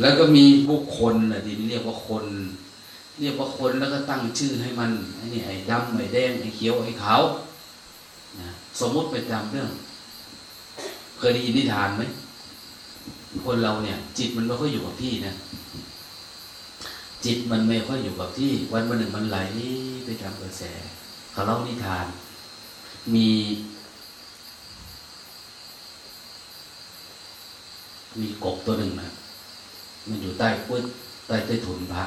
แล้วก็มีบุคคลนะที่เรียกว่าคน เรียกว่าคนแล้วก็ตั้งชื่อให้มันไอ้นี่ไอ้ดำไอ้แดงไอ้เขียวไอ้ขาวนะสมมติไปตามเรื่อง เคยได้ยินนิทานไหมคนเราเนี่ย จิตมันไม่ค่อยอยู่กับที่นะจิตมันไม่ค่อยอยู่กับที่ วันวันหนึ่งมันไหลไปตามกระแสเขาเล่านิทาน มี มีกบตัวหนึ่งนะ มันอยู่ใต้กุ้ยใต้ใต้ถุนพระ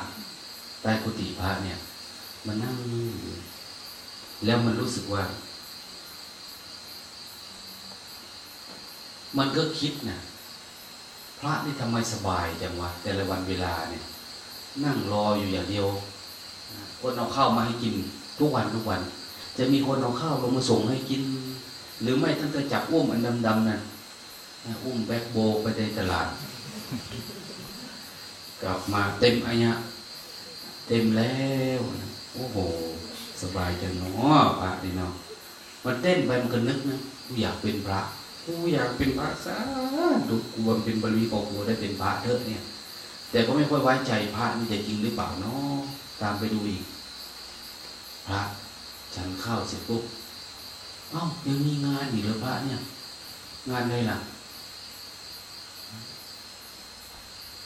ใต้กุฏิพระเนี่ย มันนั่งอยู่แล้วมันรู้สึกว่า มันก็คิดนะพระนี่ทำไมสบายจังวะแต่ละวันเวลาเนี่ย นั่งรออยู่อย่างเดียวคนเอาข้าวมาให้กิน ทุกวันทุกวัน จะมีคนเอาข้าวลงมาส่งให้กิน หรือไม่ท่านก็จับอุ้มอันดำๆนั่นอุ้มแบ็คโบไปในตลาด กลับมาเต็มอัญะเต็มแล้วโอ้โห สบายจังเนาะพระนี่เนาะมันเต้นไปมันก็นึกนะกูอยากเป็นพระกูอยากเป็นพระซะดูกูวันเป็นบริโภคกูได้เป็นพระเถอะเนี่ย แต่ก็ไม่ค่อยไว้ใจพระนี่จะจริงหรือเปล่าเนาะตามไปดูอีก พระฉันเข้าเสร็จปุ๊บเอ้ายังมีงานอีกเหรอพระเนี่ย งานอะไรล่ะ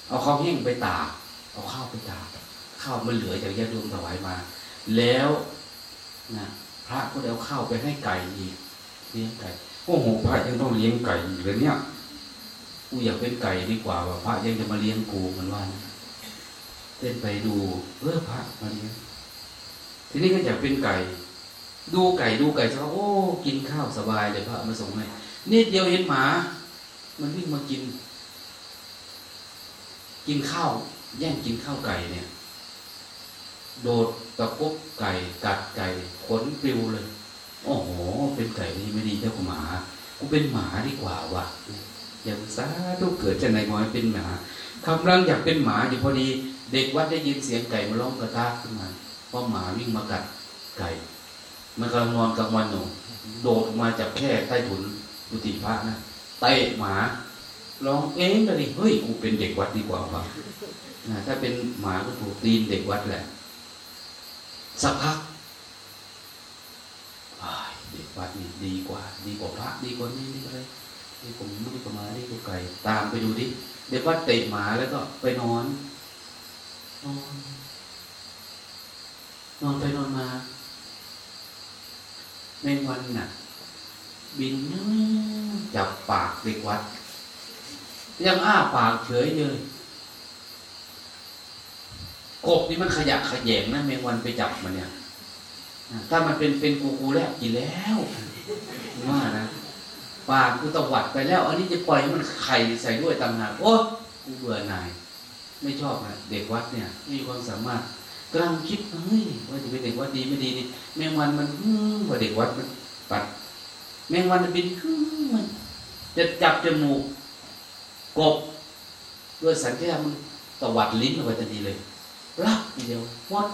เอาข้าวแห้งไปตากเอาข้าวไปตากข้าวมันเหลือจากญาติโยมถวายมา แล้วนะพระก็เอาข้าวไปให้ไก่อีกเลี้ยงไก่โอ้โหพระยังต้องเลี้ยงไก่อีกเลยเนี่ยกูอยากเป็นไก่ดีกว่าว่าพระยังจะมาเลี้ยงกูมันว่าเต้นไปดูเออพระมาเลี้ยงทีนี้ก็อยากเป็นไก่ ดูไก่ดูไก่สักโอ้กินข้าวสบายเลยพระมาส่งให้นิดเดียวเห็นหมา มันวิ่งมากิน กินข้าวแย่งกินข้าวไก่เนี่ย โดดตะกุบไก่กัดไก่ขนปลิวเลย โอ้โห เป็นไก่นี่ไม่ดีเท่าหมากูเป็นหมาดีกว่าว่ะอย่างซาทุกเกิดจะไหนมอยเป็นหมากำลังอยากเป็นหมาอยู่พอดี เด็กวัดได้ยินเสียงไก่มาร้องกระตากขึ้นมาเพราะหมาวิ่งมากัดไก่ มันกำลังนอนกลางวันหนูโดดมาจากแค่ใต้ถุนกุฏิพระนะเตะหมา ร้องเอ๊ะเลยเฮ้ยกูเป็นเด็กวัดดีกว่าว่ะถ้าเป็นหมาก็ถูกตีนเด็กวัดแหละ สักพักเด็กวัดนี่ดีกว่า ดีกว่าพระดีกว่านี่นี่อะไรนี่ผมไม่ได้ประมาดีกว่าไก่ตามไปดูดิเด็กวัดเตะหมาแล้วก็ไปนอนนอนนอนไปนอนมาในวันน่ะ บินจับปากเด็กวัด ยังอ้าปากเฉยเลยกบนี่มันขยะขยงนะแมงวันไปจับมันเนี่ยถ้ามันเป็นเป็นกูกูแล้วกินแล้วว่านะปากกูตวัดไปแล้ว อันนี้จะปล่อยให้มันไข่ใส่ด้วยต่างหากโอ้กูเบื่อหน่าย ไม่ชอบนะเด็กวัดเนี่ยมีความสามารถกำลังคิดเฮ้ยว่าจะเป็นเด็กวัดดีไม่ดีนี่แมงวันมันว่าเด็กวัดมันปัด แมงวันมันบินมันจะจับจมูก กบด้วยสัญชาตมันตวัดลิ้นออกไปทันทีเลยรับทีเดียววัด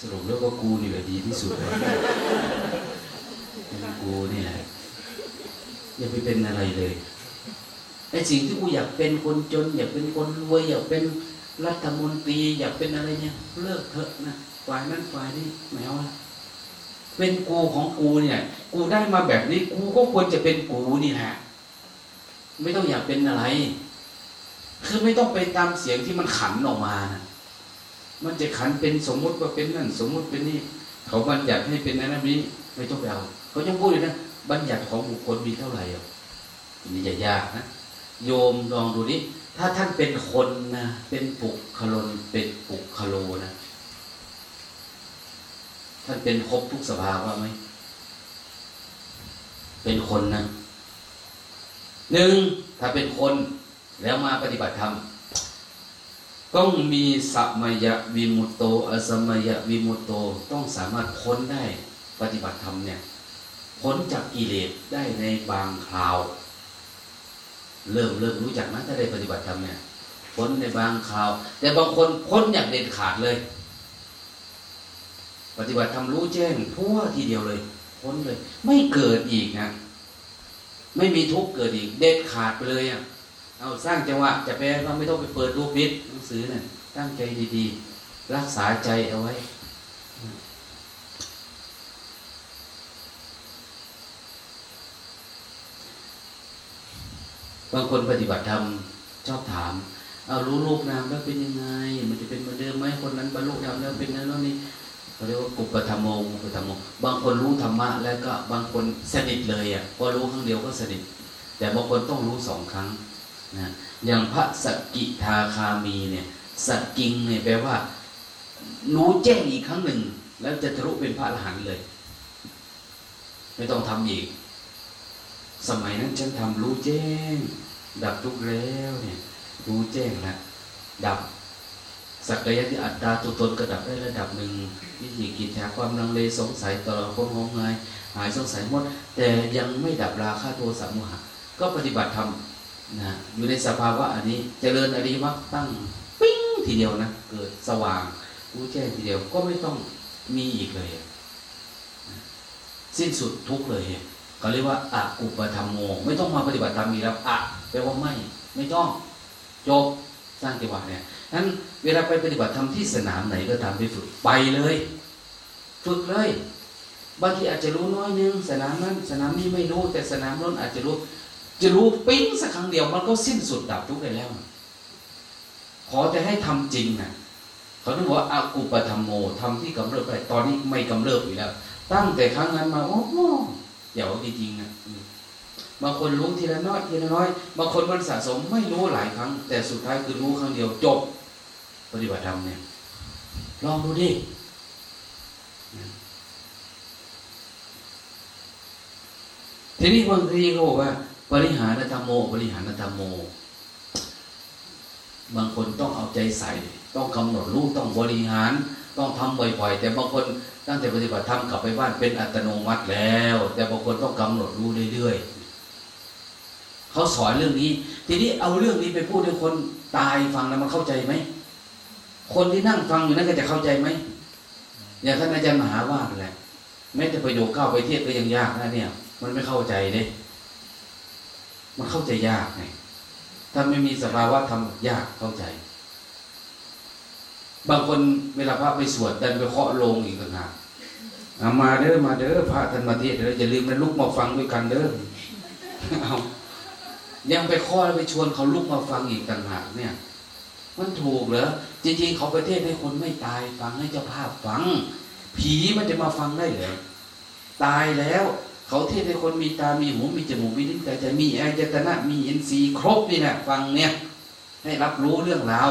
สรุปแล้วก็กูนี่แหละดีที่สุดกูนี่แหละอย่าไปเป็นอะไรเลยไอ้สิ่งที่กูอยากเป็นคนจน อยากเป็นคนรวยอยากเป็นรัฐมนตรีอยากเป็นอะไรเนี่ยเลิกเถอะนะฝ่ายนั้นฝ่ายนี้ไม่เอาละ เป็นกูของกูเนี่ย กูได้มาแบบนี้กูก็ควรจะเป็นกูนี่แหละไม่ต้องอยากเป็นอะไร คือไม่ต้องไปตามเสียงที่มันขันออกมานะมันจะขันเป็นสมมุติว่าเป็นนั่น สมมุติเป็นนี่ เขาบัญญัติให้เป็นนั้นนี้ไม่ต้องไปเอาเขายังพูดเลยนะบัญญัติของบุคคลมีเท่าไหร่อะนี่จะยากนะโยมลองดูนี่ถ้าท่านเป็นคนนะเป็นปุกคลนเป็นปุกคโลนะ ท่านเป็นครบทุกสภาวะไหม เป็นคนนะหนึ่งถ้าเป็นคนแล้วมาปฏิบัติธรรมต้องมีสัมยะวิมุตโต อสมยะวิมุตโตต้องสามารถพ้นได้ปฏิบัติธรรมเนี่ยพ้นจากกิเลสได้ในบางคราว เริ่มเริ่มรู้จักนะถ้าได้ปฏิบัติธรรมเนี่ยพ้นในบางคราว แต่บางคนพ้นอย่างเด็ดขาดเลย ปฏิบัติธรรมรู้แจ้งทั่วทีเดียวเลยพ้นเลย ไม่เกิดอีกนะไม่มีทุกข์เกิดอีก เด็ดขาดไปเลยอะเอาสร้างจังหวะจะแปลว่าไม่ต้องไปเปิดรูปิดหนังสือเนี่ยตั้งใจดีๆ รักษาใจเอาไว้ บางคนปฏิบัติธรรมชอบถามเอารู้รูปนามแล้วเป็นยังไง มันจะเป็นเหมือนเดิมไหมคนนั้นบรรลุธรรมแล้วเป็นนั้นแล้วนี่ เขาเรียกว่ากุปธรรมโมกุปธรรมโมบางคนรู้ธรรมะแล้วก็บางคนสนิทเลยอะพอรู้ครั้งเดียวก็สนิท แต่บางคนต้องรู้สองครั้งนะอย่างพระสกิทาคามีเนี่ยสกิงเนี่ยแปลว่า รู้แจ้งอีกครั้งหนึ่ง แล้วจะทะลุเป็นพระอรหันต์เลย ไม่ต้องทำอีก สมัยนั้นฉันทำรู้แจ้ง ดับทุกแล้วเนี่ย รู้แจ้งแล้วดับ สักยะที่อัตตาตัวตนก็ดับได้ระดับหนึ่งวิธีกิจชาความลังเลสงสัยตลอดคนงมงายหายสงสัยหมด แต่ยังไม่ดับราคะโทสะโมหะ ก็ปฏิบัติธรรมนะอยู่ในสภาวะอันนี้เจริญอริยมรรคตั้งปิ้งทีเดียวนะเกิดสว่างรู้แจ้งทีเดียวก็ไม่ต้องมีอีกเลย สิ้นสุดทุกเลยเขาเรียกว่าอะอุปธรรมโม ไม่ต้องมาปฏิบัติธรรมอีกแล้วอะแปลว่าไม่ ไม่ต้องจบสร้างจังหวะเนี่ย นั้นเวลาไปปฏิบัติธรรมที่สนามไหนก็ตามไปฝึกไปเลย ฝึกเลยบางทีอาจจะรู้น้อยนึง สนามนั้น สนามนี้ไม่รู้ แต่สนามนั้นอาจจะรู้ จะรู้ปิ้งสักครั้งเดียวมันก็สิ้นสุดดับทุกข์ได้แล้ว ขอแต่ให้ทำจริงนะเขาต้องบอกว่าอากุปธรรมโมทำที่กำเริบไปตอนนี้ไม่กำเริบอยู่แล้ว ตั้งแต่ครั้งนั้นมาโอ้โหอย่าว่าจริงๆนะบางคนรู้ทีละน้อยทีละน้อยบางคนมันสะสมไม่รู้หลายครั้ง แต่สุดท้ายคือรู้ครั้งเดียวจบ ปฏิบัติธรรมเนี่ย ลองดูดิทีนี้บางทีเขาบอกว่าบริหารธรรมโมบริหารธรรมโม บางคนต้องเอาใจใส่ ต้องกำหนดรู้ต้องบริหาร ต้องทำบ่อยๆ แต่บางคนตั้งแต่ปฏิบัติธรรมกลับไปบ้านเป็นอัตโนมัติแล้ว แต่บางคนต้องกำหนดรู้เรื่อยๆเขาสอนเรื่องนี้ ทีนี้เอาเรื่องนี้ไปพูดให้คนตายฟังแล้วมันเข้าใจไหม คนที่นั่งฟังอยู่นั่นก็จะเข้าใจไหมอย่างท่านอาจารย์มหาว่าแหละแม้แต่ประโยคเข้าไปเทียบก็ยังยากนะเนี่ย มันไม่เข้าใจเลยมันเข้าใจยากไงถ้าไม่มีสภาวะทำยากเข้าใจ บางคนเวลาพระไปสวดดันไปเคาะลงอีกต่างหากมาเด้อมาเด้อพระท่านมาเทศเด้ออย่าลืมนะลุกมาฟังด้วยกันเด้อเอายังไปเคาะแล้วไปชวนเขาลุกมาฟังอีกต่างหากเนี่ย มันถูกเหรอจริงๆเขาประเทศให้คนไม่ตายฟังให้เจ้าภาพฟัง ผีมันจะมาฟังได้เหรอตายแล้ว เขาเทศให้คนมีตา มีหูมีจมูกมีลิ้นกายใจมีอายตนะมีอินทรีย์ครบนี่นะฟังเนี่ยให้รับรู้เรื่องราว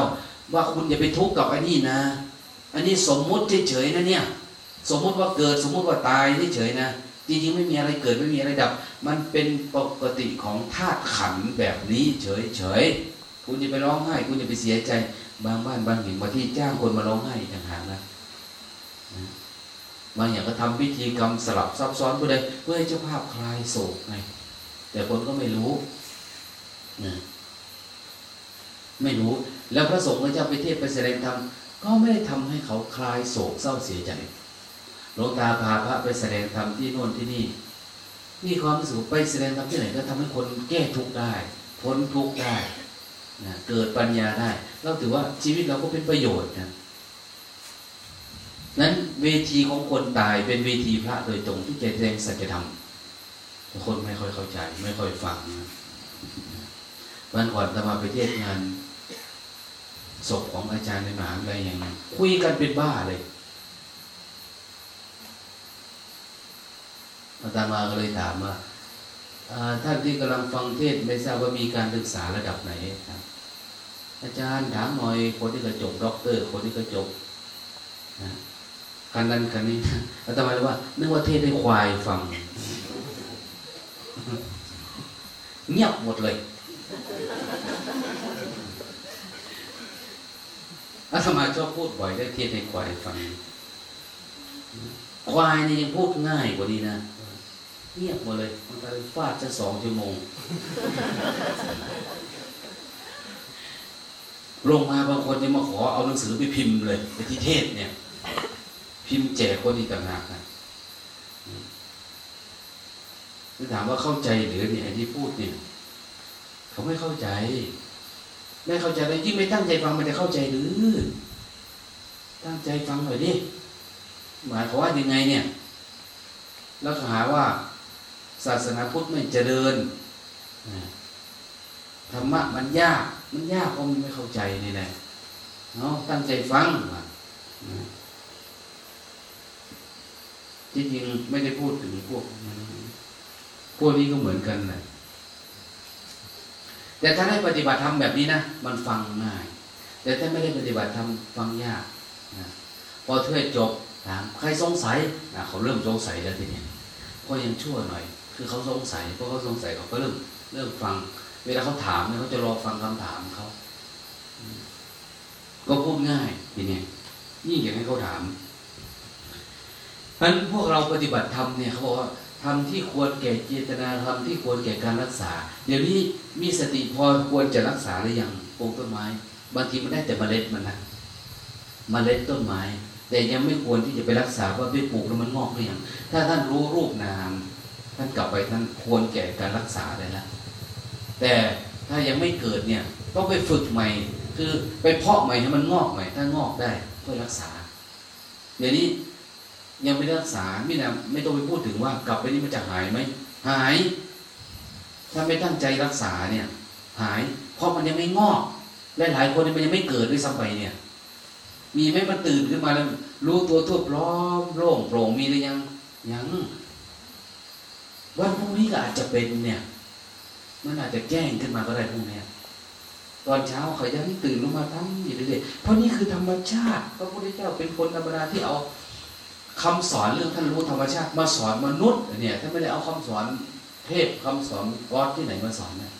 ว่าคุณอย่าไปทุกข์กับอันนี้นะ อันนี้สมมุติเฉยๆนะเนี่ย สมมุติว่าเกิดสมมุติว่าตายเฉยๆนะจริงๆไม่มีอะไรเกิดไม่มีอะไรดับ มันเป็นปกติของธาตุขันแบบนี้เฉยๆ คุณอย่าไปร้องไห้ คุณอย่าไปเสียใจ บางบ้านบางแห่งบางที่จ้างคนมาร้องไห้ต่างหากนะบางอย่างก็ทำพิธีกรรมสลับซับซ้อนเพื่อใดเพื่อให้เจ้าภาพคลายโศกไงแต่คนก็ไม่รู้นะไม่รู้ แล้วพระสงฆ์พระเจ้าไปเทศไปแสดงธรรมก็ไม่ได้ทำให้เขาคลายโศกเศร้าเสียใจหลวงตาพาพระไปแสดงธรรมที่โน่นที่นี่มีความสึกไปแสดงธรรมที่ไหนก็ทำให้คนแก้ทุกข์ได้พ้นทุกข์ได้ นะเกิดปัญญาได้ เราถือว่าชีวิตเราก็เป็นประโยชน์นะนั้นเวทีของคนตายเป็นเวทีพระโดยตรงที่จะแสดงสัจธรรมคนไม่ค่อยเข้าใจ ไม่ค่อยฟังนะวันก่อนตมาไปเทศงานศพของอาจารย์ในมหาวิทยาลัยอย่างคุยกันเป็นบ้าเลยอาตมาก็เลยถามว่า ท่านที่กำลังฟังเทศไม่ทราบว่ามีการศึกษาระดับไหนครับ อาจารย์ถามหน่อยคนที่กระจบด็อกเตอร์ คนที่กระจบนะคันนั้นคันนี้อาตมาเลยว่านึกว่าเทศให้ควายฟัง เงียบหมดเลยอาตมาชอบพูดบ่อยได้เทศให้ควายฟัง ควายนี่ยังพูดง่ายกว่านี้นะ เงียบหมดเลย มันไปฟาดจะสองชั่วโมง ลงมาบางคนยังมาขอเอาหนังสือไปพิมพ์เลยไปที่เทศเนี่ย พิมพ์แจกคนอีกต่างหากนะถามว่าเข้าใจหรือเนี่ยที่พูดเนี่ย เขาไม่เข้าใจ ไม่เข้าใจเลยยิ่งไม่ตั้งใจฟังมันจะเข้าใจหรือ ตั้งใจฟังหน่อยดิหมายความว่ายังไงเนี่ย แล้วหาว่า ศาสนาพุทธไม่เจริญธรรมะมันยาก มันยากเพราะมันไม่เข้าใจนี่แหละเนาะตั้งใจฟังจริงๆไม่ได้พูดถึงพวกพวกนี้ก็เหมือนกันแหละแต่ถ้าได้ปฏิบัติธรรมแบบนี้นะมันฟังง่าย แต่ถ้าไม่ได้ปฏิบัติธรรมฟังยากนะพอเทศจบถามใครสงสัยนะเขาเริ่มสงสัยแล้วทีนี้ก็ยังชั่วหน่อย คือเขาสงสัยเพราะเขาสงสัยเขาก็เริ่มเริ่มฟัง เวลาเขาถามเนี่ยเขาจะรอฟังคำถามเขาก็พูดง่ายทีนี้ยิ่งอยากให้เขาถาม เพราะนั้นพวกเราปฏิบัติธรรมเนี่ยเขาบอกว่าทำที่ควรแก่เจตนาทำที่ควรแก่การรักษา เดี๋ยวนี้มีสติพอควรจะรักษาหรือยังปลูกต้นไม้บางทีมันได้แต่เมล็ดมันนะเมล็ดต้นไม้ แต่ยังไม่ควรที่จะไปรักษาว่าไปปลูกแล้วมันงอกหรือยังถ้าท่านรู้รูปนาม ท่านกลับไปท่านควรแก่การรักษาได้แล้วแต่ถ้ายังไม่เกิดเนี่ยต้องไปฝึกใหม่ คือไปเพาะใหม่ให้มันงอกใหม่ ถ้างอกได้ค่อรักษา เดี๋ยวนี้ยังไม่รักษาไม่นะไม่ต้องไปพูดถึงว่ากลับไปนี่มันจะหายไหมหาย ถ้าไม่ตั้งใจรักษาเนี่ย หาย เพราะมันยังไม่งอกและหลายคนมันยังไม่เกิดด้วยซ้ำไปเนี่ย มีไหมมันตื่นขึ้นมาแล้ว รู้ตัวทั่วพร้อมโล่งโปร่งมีหรือยังยัง วันพรุ่งนี้ก็อาจจะเป็นเนี่ย มันอาจจะแก้งขึ้นมาก็ได้พรุ่งนี้ตอนเช้าเขายังตื่นลงมาทำอยู่เรื่อยๆเพราะนี่คือธรรมชาติพระพุทธเจ้าเป็นคนธรรมดาที่เอาคำสอนเรื่องท่านรู้ธรรมชาติมาสอนมนุษย์เนี่ยท่านไม่ได้เอาคำสอนเทพคำสอนวัดที่ไหนมาสอนนะ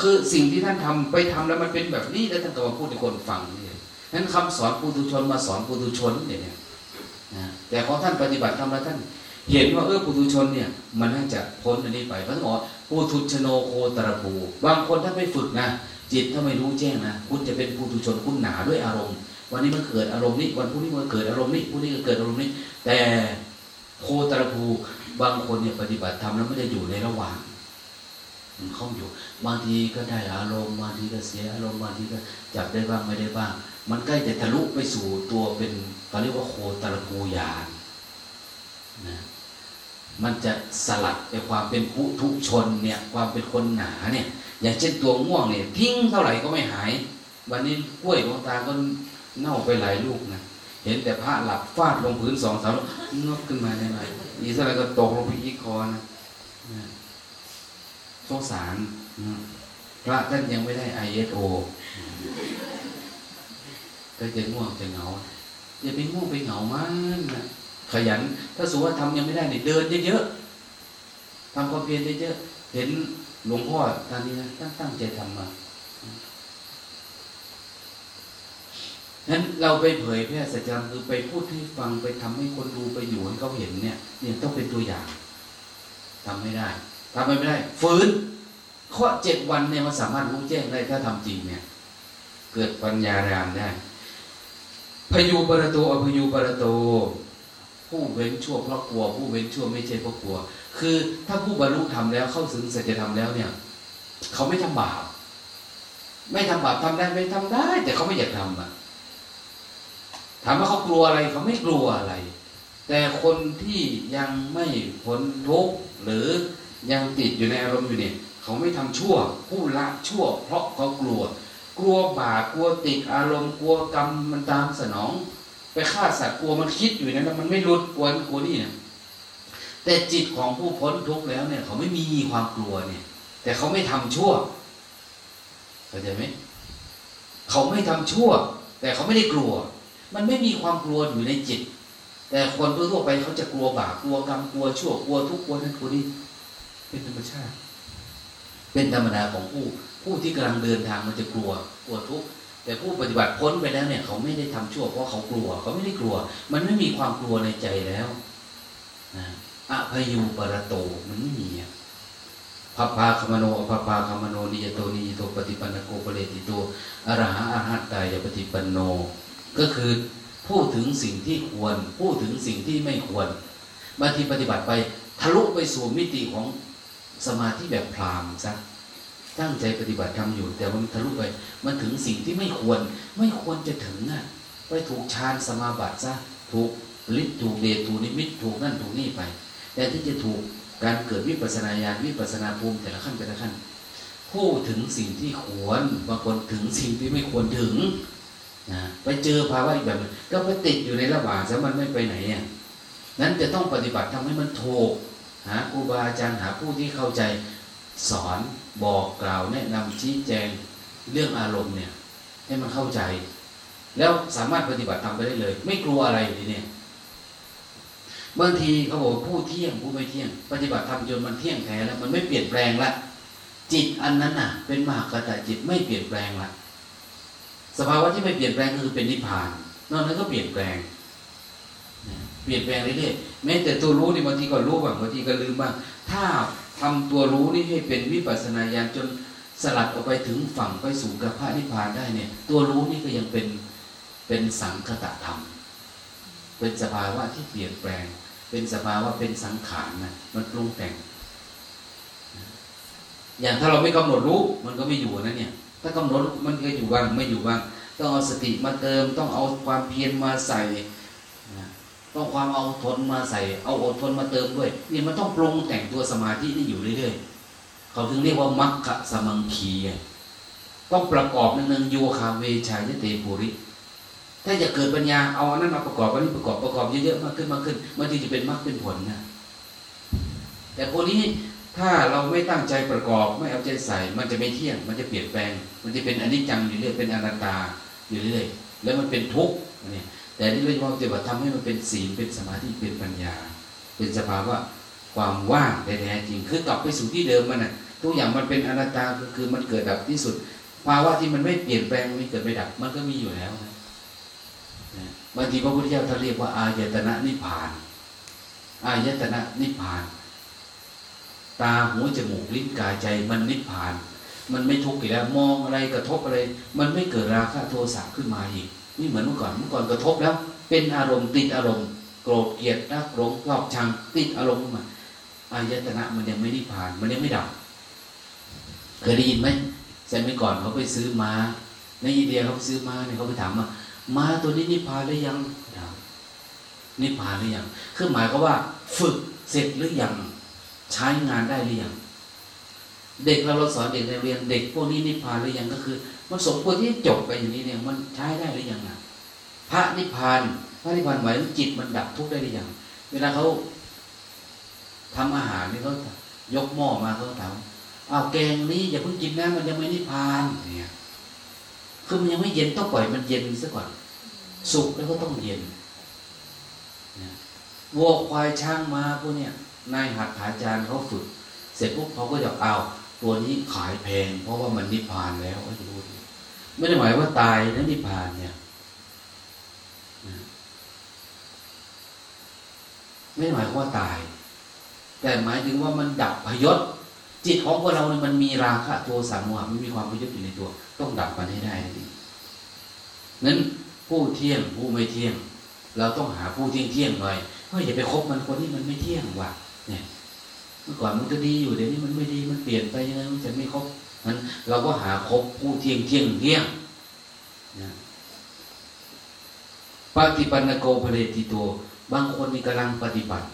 คือสิ่งที่ท่านทำไปทำแล้วมันเป็นแบบนี้แล้วท่านก็มาพูดให้คนฟังนี่นั้นคำสอนปุถุชนมาสอนปุถุชนเนี่ยนะแต่ของท่านปฏิบัติทำแล้วท่าน เห็นว่าเออปุถุชนเนี่ย มันน่าจะพ้นอันนี้ไปเพราะท่านบอกปุถุชโนโคตรภูบางคนถ้าไม่ฝึกนะจิตถ้าไม่รู้แจ้งนะคุณจะเป็นปุถุชนคุณหนาด้วยอารมณ์ วันนี้มันเกิดอารมณ์นี้วันพรุ่งนี้มันเกิดอารมณ์นี้พรุ่งนี้ก็เกิดอารมณ์นี้ แต่โคตรภูบางคนเนี่ยปฏิบัติธรรมแล้วไม่ได้อยู่ในระหว่างมันเข้าอยู่บางทีก็ได้อารมณ์บางทีก็เสียอารมณ์บางทีก็จับได้บ้างไม่ได้บ้าง มันใกล้จะทะลุไปสู่ตัวเป็นเขาเรียกว่าโคตรภูญาณนะ มันจะสลัดในความเป็นผู้ทุชนเนี่ยความเป็นคนหนาเนี่ยอย่างเช่นตัวง่วงเนี่ยทิ้งเท่าไหร่ก็ไม่หาย วันนี้กล้วยดวงตาก็เน่าไปหลายลูกนะเห็นแต่พระหลับฟาดลงพื้นสองสามงอกขึ้นมาได้ไหมอีสอะไรก็ตกลงไปอีกคอนะสงสารพระท่านยังไม่ได้ไอเอสโอก็จะง่วงจะเหงาอย่าไปง่วงไปเหงามันนะ ขยัน ถ้าสมมติว่าทำยังไม่ได้เนี่ยเดินเยอะๆทำความเพียรเยอะๆเห็นหลวงพ่อตอนนี้นะตั้งตั้งใจทำมานั้นเราไปเผยแพร่สัจธรรมคือไปพูดให้ฟังไปทำให้คนดูไปอยู่ให้เขาเห็นเนี่ยเนี่ยต้องเป็นตัวอย่างทำไม่ได้ทำไม่ได้ฝืนข้อเจ็ดวันเนี่ยมันสามารถรู้แจ้งได้ถ้าทำจริงเนี่ย เกิดปัญญารามได้พยูปรโตอพยูปรโต ผู้เว้นชั่วเพราะกลัว ผู้เว้นชั่วไม่ใช่เพราะกลัว คือถ้าผู้บรรลุธรรมแล้วเข้าถึงสัจธรรมแล้วเนี่ย เขาไม่ทำบาปไม่ทำบาปทำได้ไม่ทำได้ แต่เขาไม่อยากทำอะถามว่าเขากลัวอะไรเขาไม่กลัวอะไร แต่คนที่ยังไม่พ้นทุกข์หรือยังติดอยู่ในอารมณ์อยู่เนี่ยเขาไม่ทำชั่ว ผู้ละชั่ว เพราะเขากลัว กลัวบาปกลัวติดอารมณ์กลัวกรรมมันตามสนอง ไปฆ่าสัตว์กลัวมันคิดอยู่นั้นมันไม่รุดกลัวกลัวนี่เนี่ยแต่จิตของผู้พ้นทุกข์แล้วเนี่ย เขาไม่มีความกลัวเนี่ย แต่เขาไม่ทำชั่วเข้าใจไหมเขาไม่ทำชั่ว แต่เขาไม่ได้กลัว มันไม่มีความกลัวอยู่ในจิต แต่คนทั่วไปเขาจะกลัวบาปกลัวกรรมกลัวชั่วกลัวทุกข์กลัวนั้นกลัวนี้เป็นธรรมชาติ เป็นธรรมดาของผู้ ผู้ที่กำลังเดินทางมันจะกลัว กลัวทุกข์ แต่ผู้ปฏิบัติพ้นไปแล้วเนี่ย เขาไม่ได้ทำชั่วเพราะเขากลัว เขาไม่ได้กลัว มันไม่มีความกลัวในใจแล้วนะอภยูปรโตมันไม่มีอะพระพาคมโนพระพาคมโนนิยโตนิยโตปฏิปันโกปเลติโตอรหะอรหัตตายปฏิปันโน ก็คือพูดถึงสิ่งที่ควร พูดถึงสิ่งที่ไม่ควรบางทีปฏิบัติไปทะลุไปสู่มิติของสมาธิแบบพรามซะ ตั้งใจปฏิบัติทำอยู่ แต่มันทะลุไป มันถึงสิ่งที่ไม่ควร ไม่ควรจะถึงอะ ไปถูกฌานสมาบัติซะถูกฤทธิ์ถูกเดชถูกนิมิตถูกนั่นถูกนี่ไป แต่ที่จะถูกการเกิดวิปัสนาญาณวิปัสนาภูมิแต่ละขั้นแต่ละขั้นพูดถึงสิ่งที่ควรบางคนถึงสิ่งที่ไม่ควรถึงนะไปเจอภาวะอีกแบบนึงก็ไปติดอยู่ในระหว่างซะมันไม่ไปไหนอะนั้นจะต้องปฏิบัติทำให้มันถูกหาครูบาอาจารย์หาผู้ที่เข้าใจ สอนบอกกล่าวแนะนำชี้แจงเรื่องอารมณ์เนี่ย ให้มันเข้าใจ แล้วสามารถปฏิบัติทำไปได้เลย ไม่กลัวอะไรเลยเนี่ยบางทีเขาบอกว่าผู้เที่ยงผู้ไม่เที่ยง ปฏิบัติธรรมจนมันเที่ยงแท้แล้ว มันไม่เปลี่ยนแปลงละจิตอันนั้นน่ะ เป็นมหากตจิตไม่เปลี่ยนแปลงละสภาวะที่ไม่เปลี่ยนแปลงคือเป็นนิพพานนอกนั้นก็เปลี่ยนแปลงเปลี่ยนแปลงเรื่อยๆแม้แต่ตัวรู้นี่บางทีก็รู้บ้างบางทีก็ลืมบ้างถ้า ทำตัวรู้นี่ให้เป็นวิปัสนาญาณจนสลัดออกไปถึงฝั่งไปสู่กับพระนิพพานได้เนี่ย ตัวรู้นี่ก็ยังเป็นเป็นสังคตธรรม เป็นสภาวะที่เปลี่ยนแปลง เป็นสภาวะเป็นสังขารนะมันปรุงแต่ง อย่างถ้าเราไม่กำหนดรู้มันก็ไม่อยู่นะเนี่ย ถ้ากำหนดมันก็อยู่บ้างไม่อยู่บ้าง ต้องเอาสติมาเติม ต้องเอาความเพียรมาใส่ ต้องความเอาทนมาใส่ เอาอดทนมาเติมด้วยนี่มันต้องปรุงแต่งตัวสมาธินี่อยู่เรื่อยๆเขาถึงเรียกว่ามัคคะสมังคีต้องประกอบหนึ่งๆโยคาเวชายเตปุริ ถ้าจะเกิดปัญญาเอาอันนั้นมาประกอบอันนี้ประกอบประกอบเยอะๆมากขึ้นมากขึ้นมันจึงจะเป็นมรรคเป็นผลนะแต่คนนี้ถ้าเราไม่ตั้งใจประกอบไม่เอาใจใส่ มันจะไม่เที่ยง มันจะเปลี่ยนแปลง มันจะเป็นอนิจจังอยู่เรื่อยเป็นอนัตตาอยู่เรื่อยแล้วมันเป็นทุกข์เนี่ย แต่นี่เราจะปฏิบัติทำให้มันเป็นศีลเป็นสมาธิเป็นปัญญา เป็นสภาวะความว่างแท้จริง คือกลับไปสู่ที่เดิมมันน่ะทุกอย่างมันเป็นอนัตตาก็คือมันเกิดดับที่สุดภาวะที่มันไม่เปลี่ยนแปลงไม่เกิดไม่ดับมันก็มีอยู่แล้วนะบางทีพระพุทธเจ้าท่านเรียกว่าอายตนะนิพพาน อายตนะนิพพาน ตาหูจมูกลิ้นกายใจมันนิพพาน มันไม่ทุกข์อีกแล้ว มองอะไรกระทบอะไร มันไม่เกิดราคะโทสะขึ้นมาอีก นี่เหมือนเมื่อก่อนเมื่อก่อนกระทบแล้ว เป็นอารมณ์ติดอารมณ์โกรธเกลียดรักหลงชอบชังติดอารมณ์ขึ้นมาอายตนะมันยังไม่นิพพาน มันยังไม่ดับเคยได้ยินไหมสมัยก่อนเขาไปซื้อมาในอินเดียเขาไปซื้อมาเนี่ยเขาไปถามว่าม้าตัวนี้นิพพานหรือยังถามนิพพานหรือยังคือหมายก็ว่า ฝึกเสร็จหรือยังใช้งานได้หรือยังเด็กเราเราสอนเด็กในเรียนเด็กพวกนี้นิพพานหรือยังก็คือ มันสมควรที่จบไปอย่างนี้เนี่ย มันใช้ได้หรือยังอะพระนิพพานพระนิพพานหมายถึงจิตมันดับทุกข์ได้หรือยังเวลาเขาทำอาหารนี่เขายกหม้อมาเขาถามอ้าวแกงนี้อย่าเพิ่งกินนะมันยังไม่นิพพานเนี่ยคือมันยังไม่เย็นต้องปล่อยมันเย็นซะก่อนสุกแล้วก็ต้องเย็นวัวควายช้างมาพวกเนี้ยนายหัดขาจารย์เขาฝึก เสร็จปุ๊บเขาก็จะเอา ตัวนี้ขายแพง เพราะว่ามันนิพพานแล้วไอ้ดูไม่ได้หมายว่าตายนะนิพพานเนี่ยไม่ได้หมายว่าตาย แต่หมายถึงว่ามันดับพยศจิตของพวกเราเนี่ยมันมีราคะโทสะโมหะมันมีความพยศอยู่ในตัว ต้องดับมันให้ได้นั้นผู้เที่ยงผู้ไม่เที่ยง เราต้องหาผู้เที่ยงเที่ยงหน่อยเพราะอย่าไปคบมันคนที่มันไม่เที่ยงว่ะเนี่ย เมื่อก่อนมันก็ดีอยู่เดี๋ยวนี้มันไม่ดีมันเปลี่ยนไปยังไงมันจะไม่ครบนั้นเราก็หาครบผู้เที่ยงเที่ยงเที่ยงนะปฏิปันโกภเรติโตบางคนนี่กำลังปฏิบัติ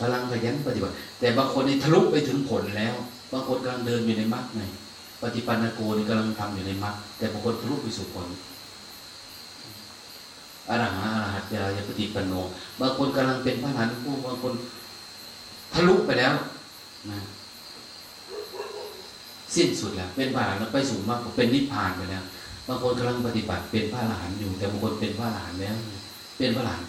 กำลังขยันปฏิบัติ แต่บางคนนี่ทะลุไปถึงผลแล้ว บางคนกำลังเดินอยู่ในมรรคไงปฏิปันโกนี่กำลังทำอยู่ในมรรคแต่บางคนทะลุไปสู่ผลอรหังอรหัตยาปฏิปันโน บางคนกำลังเป็นพระอรหันต์ผู้บางคน ทะลุไปแล้วนะสิ้นสุดแล้ว เป็นพระอรหันไปสู่มรรคเป็นนิพพานไปแล้วบางคนกำลังปฏิบัติเป็นพระอรหันต์อยู่ แต่บางคนเป็นพระอรหันต์แล้วเป็นพระอรหันต์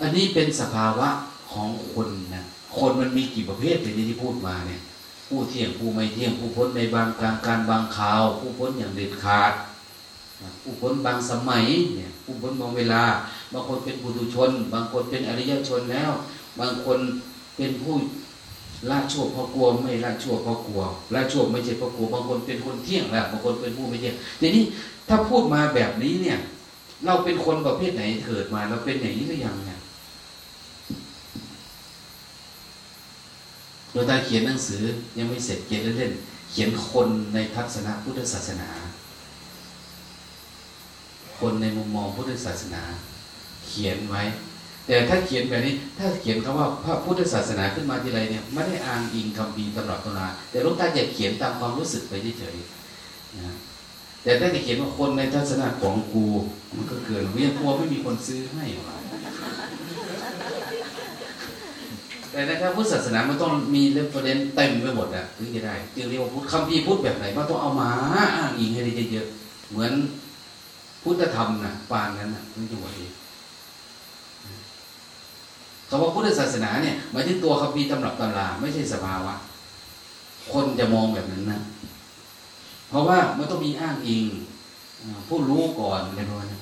อันนี้เป็นสภาวะของคนนะคนมันมีกี่ประเภทในที่พูดมาเนี่ย ผู้เที่ยงผู้ไม่เที่ยง ผู้พ้นในบางกลางการบางคราว ผู้พ้นอย่างเด็ดขาดผู้พ้นบางสมัยเนี่ยผู้พ้นบางเวลา บางคนเป็นปุถุชน บางคนเป็นอริยชนแล้ว บางคน เป็นผู้ละชั่วเพราะกลัวไม่ละชั่วเพราะกลัวละชั่วไม่ใช่เพราะกลัวบางคนเป็นคนเที่ยงแล้วบางคนเป็นผู้ไม่เที่ยงทีนี้ถ้าพูดมาแบบนี้เนี่ย เราเป็นคนประเภทไหนเกิดมาเราเป็นอย่างนี้หรือยังเนี่ยเราตาเขียนหนังสือยังไม่เสร็จเขียนเล่นๆเขียนคนในทัศนะพุทธศาสนา คนในมุมมองพุทธศาสนา เขียนไว้ แต่ถ้าเขียนแบบนี้ถ้าเขียนคำว่าพระพุทธศาสนาขึ้นมาทีไรเนี่ยไม่ได้อ้างอิงคำบีร์ตำรับตำราแต่หลูกตาจะเขียนตามความรู้สึกไปเฉยๆนะแต่ถ้าจะเขียนว่าคนในทัศนะของกูมันก็เกินเรียกลัวไม่มีคนซื้อให้หแต่ในทางพุทธศาสนามันต้องมี reference เต็มไปหมดอะถึงจะได้จึงเรียกว่าพุทธคัมภีร์พุทธแบบไหนก็ต้องเอามาอ้างอิงให้ได้เยอะๆเหมือนพุทธธรรมนะปานนั้นนะมันจะหมดดี คำว่าพุทธศาสนาเนี่ยหมายถึงตัวคัมภีร์ตำรับตำราไม่ใช่สภาวะ คนจะมองแบบนั้นนะ เพราะว่ามันต้องมีอ้างอิงผู้รู้ก่อนอะไรประมาณนั้น